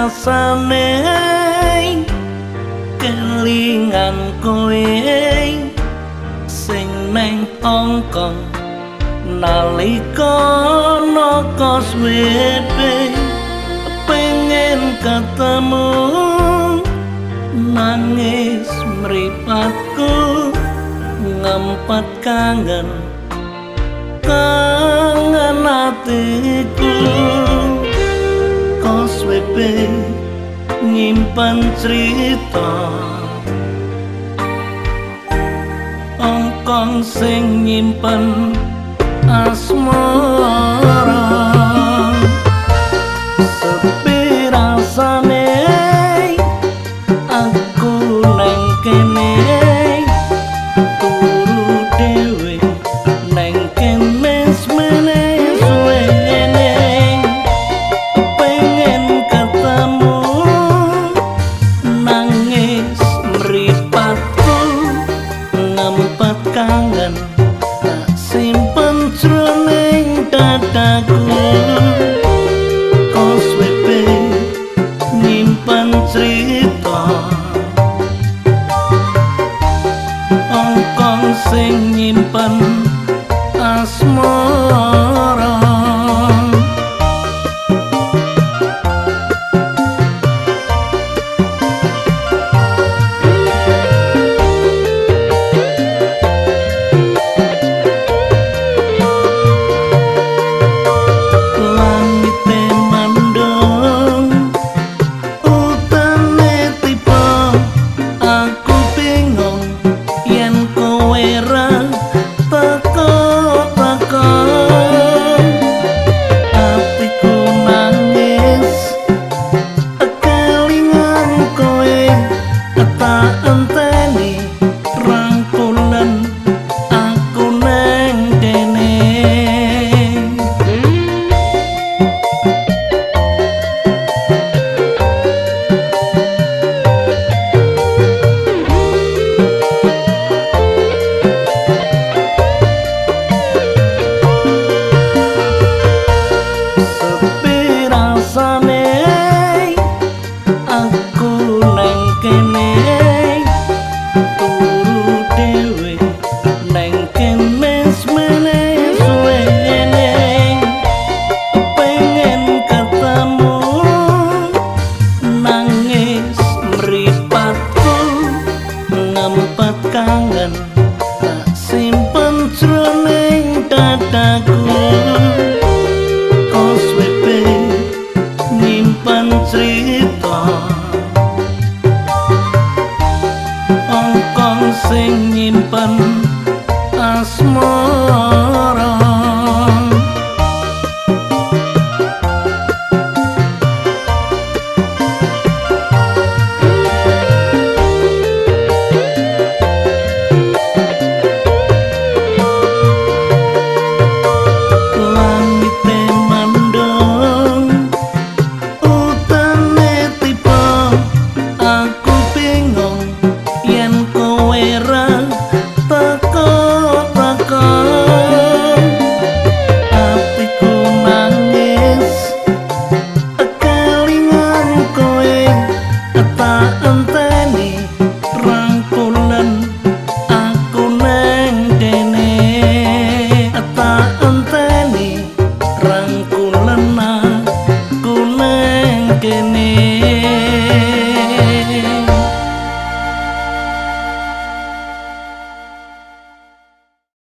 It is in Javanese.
rasane kelingan kowe sing neng ongkong nalika noko swepe pengen ketemu nangis mripatku ngempet kangen kangen atiku koswepe nyimpan cerita. Ongkong sing nyimpan asmara tan nang kene turu dhewe nang kene semene suwene pengen ketemu nangis mripatku ngempet kangen. আসমান लगने